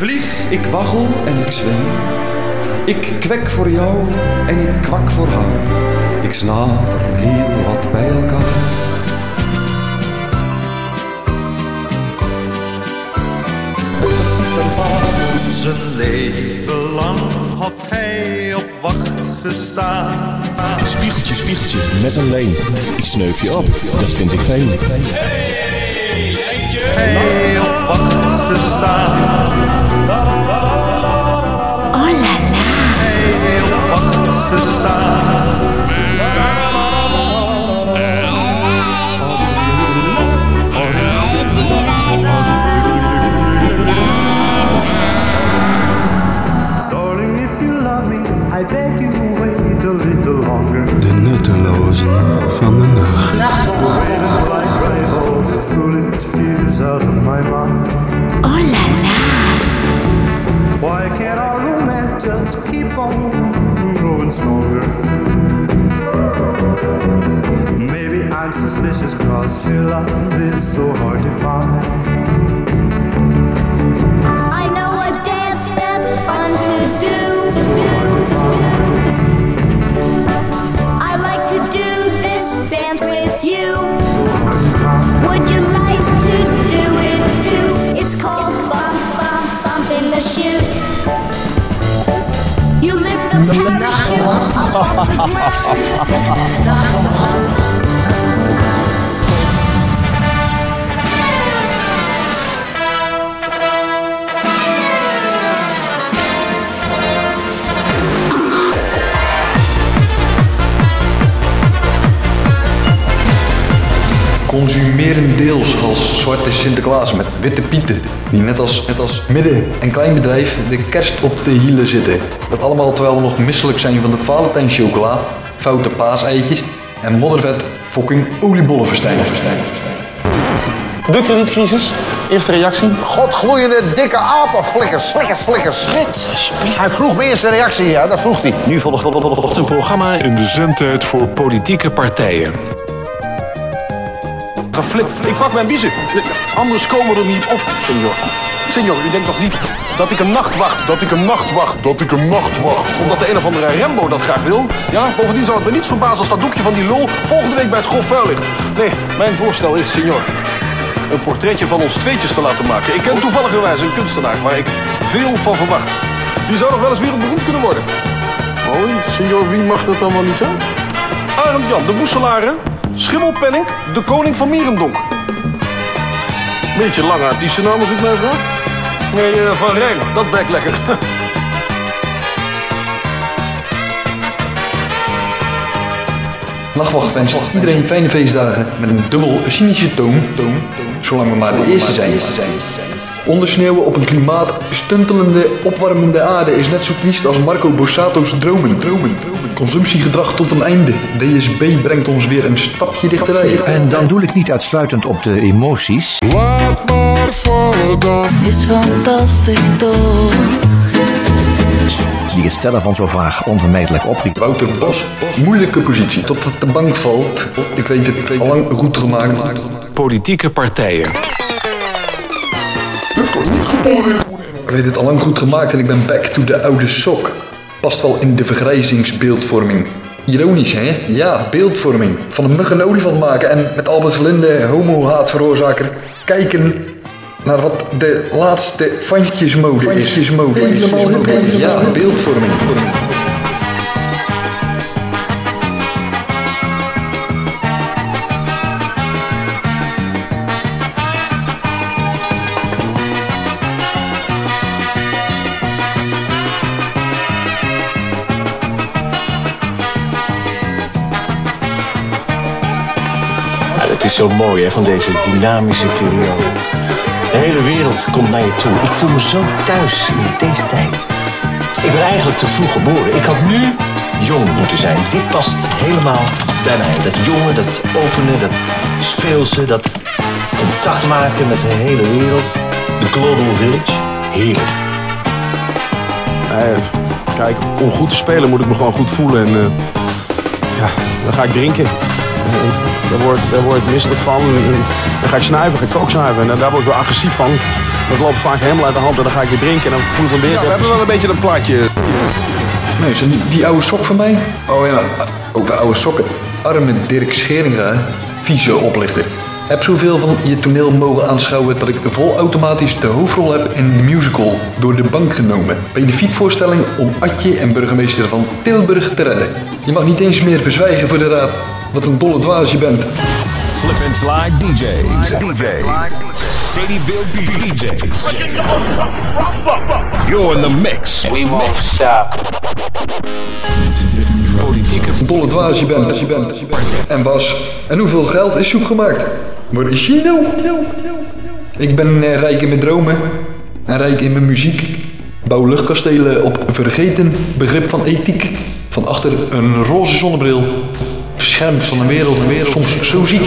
vlieg, ik waggel en ik zwem. Ik kwek voor jou en ik kwak voor haar. Ik snater heel wat bij elkaar. Zijn leven lang had hij op wacht gestaan. Spiegeltje, spiegeltje, met een leen. Ik sneuf je op, dat vind ik fijn. Hij op wacht gestaan. Maybe I'm suspicious cause true love is so hard to find. 哈哈哈哈哈哈 Consumerendeels als zwarte Sinterklaas met witte pieten. Die net als, net als midden- en kleinbedrijf de kerst op de hielen zitten. Dat allemaal terwijl we nog misselijk zijn van de Valentijn chocola, foute paaseitjes en moddervet fucking oliebollenverstijn. De kredietcrisis, eerste reactie. Godgloeiende dikke apenflikkers. Slikkers, slikkers. Hij vroeg me eerst een reactie, ja, dat vroeg hij. Nu volgt een programma In de zendtijd voor politieke partijen. Geflipt. Ik pak mijn biezen. Anders komen we er niet op, senor. Senor, u denkt toch niet dat ik een nachtwacht, dat ik een nachtwacht, dat ik een nachtwacht. Omdat de een of andere Rembo dat graag wil. Ja, bovendien zal het me niets verbazen als dat doekje van die lul volgende week bij het grof vuil ligt. Nee, mijn voorstel is, senor, een portretje van ons tweetjes te laten maken. Ik ken toevalligerwijs een kunstenaar waar ik veel van verwacht. Die zou nog wel eens wereldberoemd kunnen worden. Oh, senor, wie mag dat allemaal niet zijn? Arend Jan, de Boeselaren, Schimmelpenning, de koning van Mierendonk. Beetje lange artiestennaam als ik mij vraag. Nee, eh, Van Rijn, dat bek lekker. Lachwacht wenst iedereen fijne feestdagen met een dubbel cynische toon, toon, zolang we maar de eerste zijn. Ondersneeuwen op een klimaat stuntelende, opwarmende aarde is net zo triest als Marco Bossato's dromen. dromen. Consumptiegedrag tot een einde. DSB brengt ons weer een stapje dichterbij. En dan doe ik niet uitsluitend op de emoties. Laat maar vallen dan. Is fantastisch toch? Die het stellen van zo'n vraag onvermijdelijk opriep. Wouter Bos, moeilijke positie. Tot het de bank valt. Ik weet het, al lang goed gemaakt. Politieke partijen. Ik weet het al lang goed gemaakt en ik ben back to de oude sok. Past wel in de vergrijzingsbeeldvorming. Ironisch, hè? Ja, beeldvorming. Van een mug een olifant maken en met Albert Verlinde, homo-haatveroorzaker, kijken naar wat de laatste vandjesmode is. Vandjesmode is. Ja, beeldvorming. Is zo mooi hè, van deze dynamische periode. De hele wereld komt naar je toe. Ik voel me zo thuis in deze tijd. Ik ben eigenlijk te vroeg geboren. Ik had nu jong moeten zijn. Dit past helemaal bij mij. Dat jonge, dat openen, dat speelse, dat contact maken met de hele wereld. De Global Village. Heerlijk. Kijk, om goed te spelen moet ik me gewoon goed voelen. En eh, ja, dan ga ik drinken. Daar word, daar word ik misselijk van. En dan ga ik snuiven, ga ik ook snuiven. En daar word ik wel agressief van. Dat loopt vaak helemaal uit de hand en dan ga ik weer drinken en dan voel ik me weer... Ja, we hebben wel een beetje een plaatje. Nee, zo die, die oude sok van mij? Oh ja, over oude sokken. Arme Dirk Scheringa, vieze oplichter. Heb zoveel van je toneel mogen aanschouwen dat ik vol automatisch de hoofdrol heb in de musical door de bank genomen. Bij de fietsvoorstelling om Atje en burgemeester van Tilburg te redden. Je mag niet eens meer verzwijgen voor de raad wat een dolle dwaas je bent. Slip and slide DJs. DJ. Shady Bill DJs. You're in the mix. We won't stop. Een dolle dwaas je bent, je bent, je bent. En was. En hoeveel geld is soep gemaakt? Waar is je nou? Ik ben eh, rijk in mijn dromen. En rijk in mijn muziek. Bouw luchtkastelen op vergeten begrip van ethiek. Van achter een roze zonnebril. Beschermd van een wereld, een wereld soms zo ziek.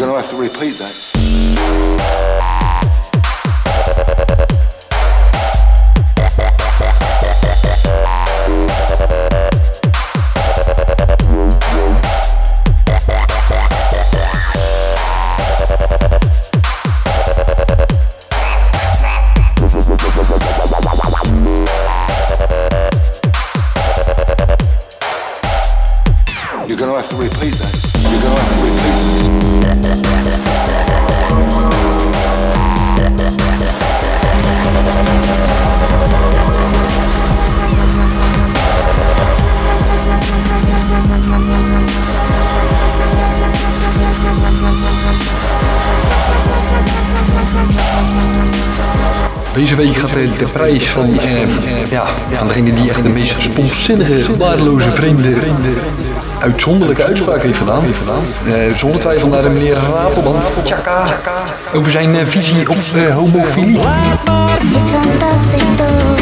You're gonna have to repeat that. Deze week gaat de, de prijs van, eh, ja, van degene die echt de meest stomzinnige, waardeloze, vreemde, vreemde uitzonderlijke uitspraak heeft gedaan. Eh, zonder twijfel naar de meneer Rapelman. Tjaka. Over zijn eh, visie op eh, homofilie. Is fantastisch toch?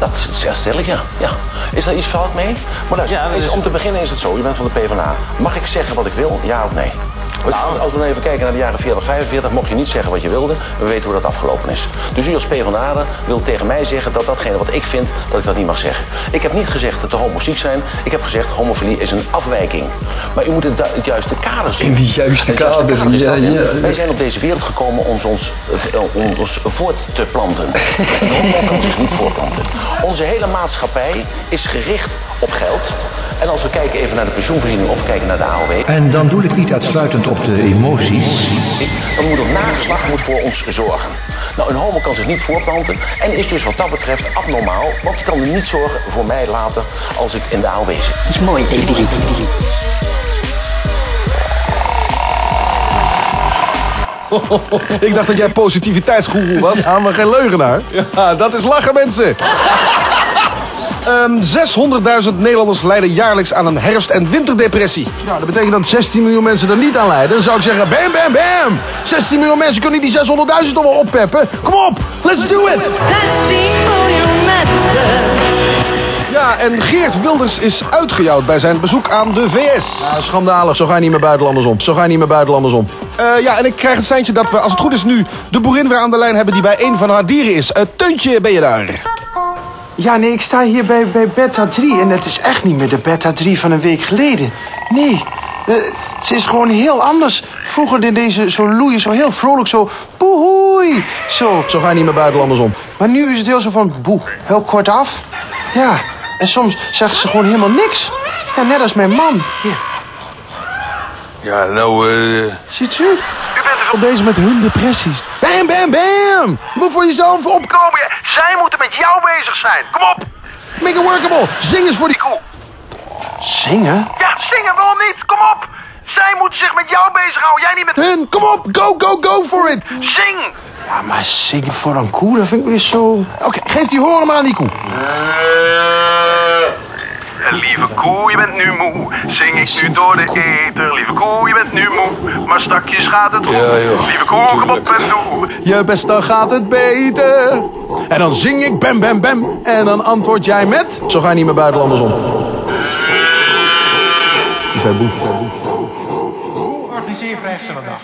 Dat is ja, stellig, ja. ja. Is daar iets fout mee? Maar luister, is- om te beginnen is het zo. Je bent van de PvdA. Mag ik zeggen wat ik wil, ja of nee? Nou, als we dan even kijken naar de jaren 40, 45, mocht je niet zeggen wat je wilde. We weten hoe dat afgelopen is. Dus u als PvdA wil tegen mij zeggen dat datgene wat ik vind, dat ik dat niet mag zeggen. Ik heb niet gezegd dat de homo's ziek zijn. Ik heb gezegd homofilie is een afwijking. Maar u moet het, het juiste kader zien. In die juiste juiste kader, is ja, dat, ja. Wij zijn op deze wereld gekomen om ons, eh, om ons voort te planten. Een homo kan zich niet voortplanten. Onze hele maatschappij is gericht op geld. En als we kijken even naar de pensioenvoorziening of we kijken naar de AOW... En dan doe ik niet uitsluitend op de emoties. dan moet het nageslacht moet voor ons zorgen. Nou, een homo kan zich niet voortplanten en is dus wat dat betreft abnormaal... want die kan er niet zorgen voor mij later als ik in de AOW zit. Dat is mooi, televisie, televisie. Ik dacht dat jij positiviteitsgoeroe was. Ja, maar geen leugenaar. Ja, dat is lachen, mensen. Ehm 600.000 Nederlanders lijden jaarlijks aan een herfst- en winterdepressie. Nou, dat betekent dat 16 miljoen mensen er niet aan lijden. Dan zou ik zeggen, bam, bam, bam. 16 miljoen mensen kunnen die 600.000 toch wel oppeppen. Kom op, let's do it. 16 miljoen mensen. Ja, en Geert Wilders is uitgejouwd bij zijn bezoek aan de VS. Ja, schandalig. Zo ga je niet met buitenlanders om. Zo ga je niet met buitenlanders om. Eh, ja, en ik krijg het seintje dat we, als het goed is nu, de boerin weer aan de lijn hebben die bij een van haar dieren is. Uh, Teuntje, ben je daar? Ja, nee, ik sta hier bij, bij Beta 3 en het is echt niet meer de Beta 3 van een week geleden. Nee, eh, ze is gewoon heel anders. Vroeger deed deze zo loeien, zo heel vrolijk, zo boehoei. Zo. Zo ga je niet met buitenlanders om. Maar nu is het heel zo van boe, heel kort af. Ja, en soms zegt ze gewoon helemaal niks. Ja, net als mijn man. Hier, Ja, nou, eh... ziet u? Al bezig met hun depressies. Bam, bam, bam! Je moet voor jezelf opkomen. Zij moeten met jou bezig zijn. Kom op! Make it workable. Zing eens voor die koe. Zingen? Ja, zingen, waarom niet? Kom op! Zij moeten zich met jou bezighouden, jij niet met... Hun, kom op, go, go, go for it! Zing! Ja, maar zingen voor een koe, dat vind ik weer zo... Oké, geef die horen maar aan die koe. Lieve koe, je bent nu moe. Zing ik nu door de eter. Lieve koe, je bent nu moe. Maar stakjes gaat het goed. Lieve koe, kom op en doe. Je best, dan gaat het beter. En dan zing ik bam, bam, bam. En dan antwoord jij met... Zo ga je niet meer buitenlanders om. Die zei boe. Organiseer vrijgezellendag.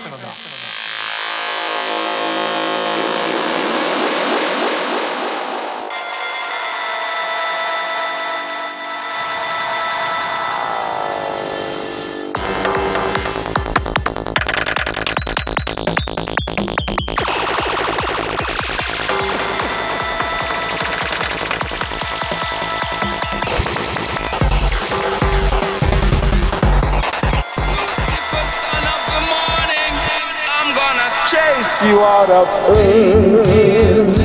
Chase you out of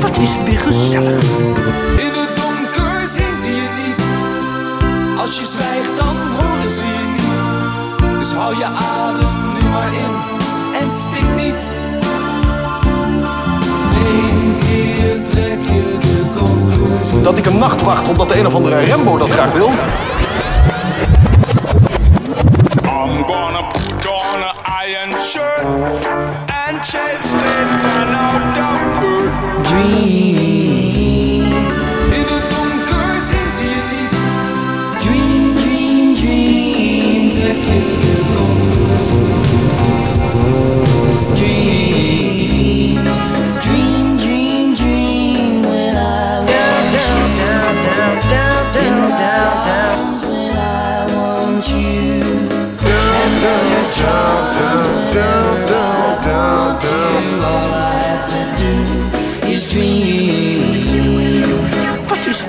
Wat is weer gezellig. In het donker zien ze je niet. Als je zwijgt, dan horen ze je niet. Dus hou je adem nu maar in en stik niet. Eén keer trek je de conclusie. Dat ik een nacht wacht omdat de een of andere Rembo dat graag wil. Dream.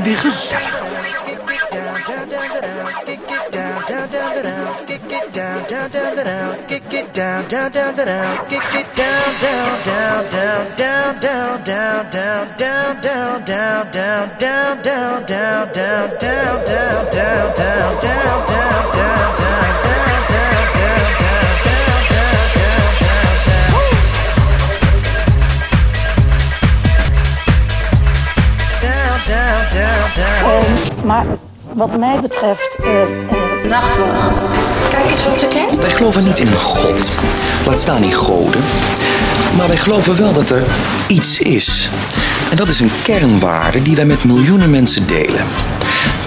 Weer gezellig. Wat mij betreft. eh, Nachtwacht. Kijk eens wat ze kent. Wij geloven niet in een god, laat staan in goden. Maar wij geloven wel dat er iets is. En dat is een kernwaarde die wij met miljoenen mensen delen.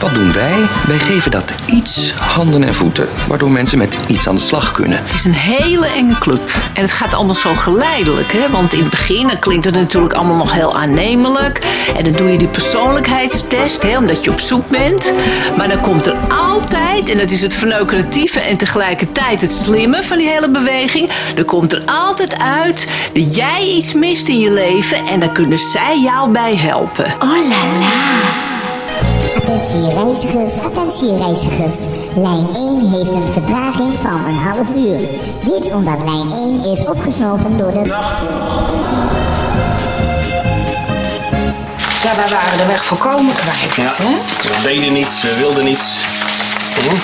Wat doen wij? Wij geven dat iets handen en voeten, waardoor mensen met iets aan de slag kunnen. Het is een hele enge club. En het gaat allemaal zo geleidelijk. Hè? Want in het begin dan klinkt het natuurlijk allemaal nog heel aannemelijk. En dan doe je die persoonlijkheidstest, hè, omdat je op zoek bent. Maar dan komt er altijd, en dat is het verneukeratieve en tegelijkertijd het slimme van die hele beweging. Er komt er altijd uit dat jij iets mist in je leven. En daar kunnen zij jou bij helpen. Oh la la. Attentie reizigers, attentie reizigers. Lijn 1 heeft een vertraging van een half uur. Dit omdat lijn 1 is opgesnoven door de... Ja, wij waren de weg volkomen kwijt. Ja, Hè? we deden niets, we wilden niets.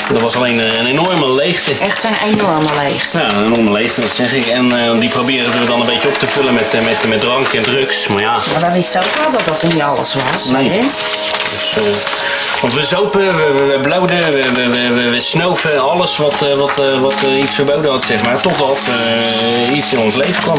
Hm? Er was alleen een enorme leegte. Echt een enorme leegte. Ja, een enorme leegte, dat zeg ik. En eh, die proberen we dan een beetje op te vullen met, eh, met, met drank en drugs. Maar ja, Maar wij wisten ook wel dat dat niet alles was. Nee. hè? Want we zopen, we, we, we we, we, we, we, we snoven, alles wat, eh, wat, eh, wat eh, iets verboden had, zeg maar. Totdat eh, iets in ons leven kwam.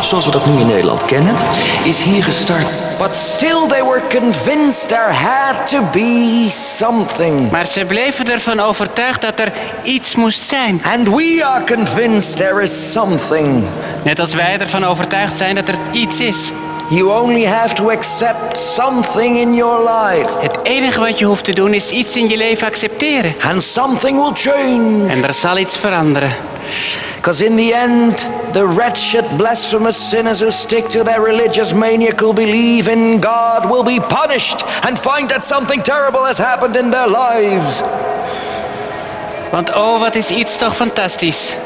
Zoals we dat nu in Nederland kennen, is hier gestart. But still they were convinced there had to be something. Maar ze bleven ervan overtuigd dat er iets moest zijn. And we are convinced there is something. Net als wij ervan overtuigd zijn dat er iets is. You only have to accept something in your life. Het enige wat je hoeft te doen is iets in je leven accepteren. And something will change. En er zal iets veranderen. Because in the end, the wretched, blasphemous sinners who stick to their religious maniacal belief in God will be punished and find that something terrible has happened in their lives. Want oh, wat is iets toch fantastisch.